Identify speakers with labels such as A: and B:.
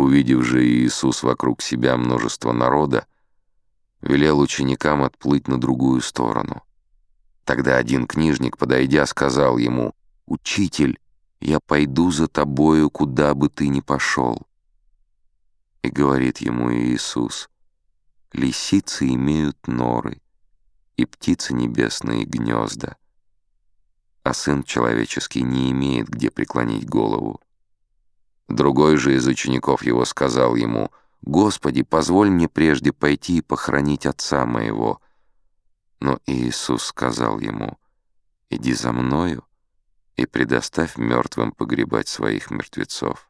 A: Увидев же Иисус вокруг себя множество народа, велел ученикам отплыть на другую сторону. Тогда один книжник, подойдя, сказал ему, «Учитель, я пойду за тобою, куда бы ты ни пошел». И говорит ему Иисус, «Лисицы имеют норы, и птицы небесные гнезда, а Сын Человеческий не имеет где преклонить голову». Другой же из учеников его сказал ему, «Господи, позволь мне прежде пойти и похоронить отца моего». Но Иисус сказал ему, «Иди за мною и предоставь мертвым погребать своих мертвецов».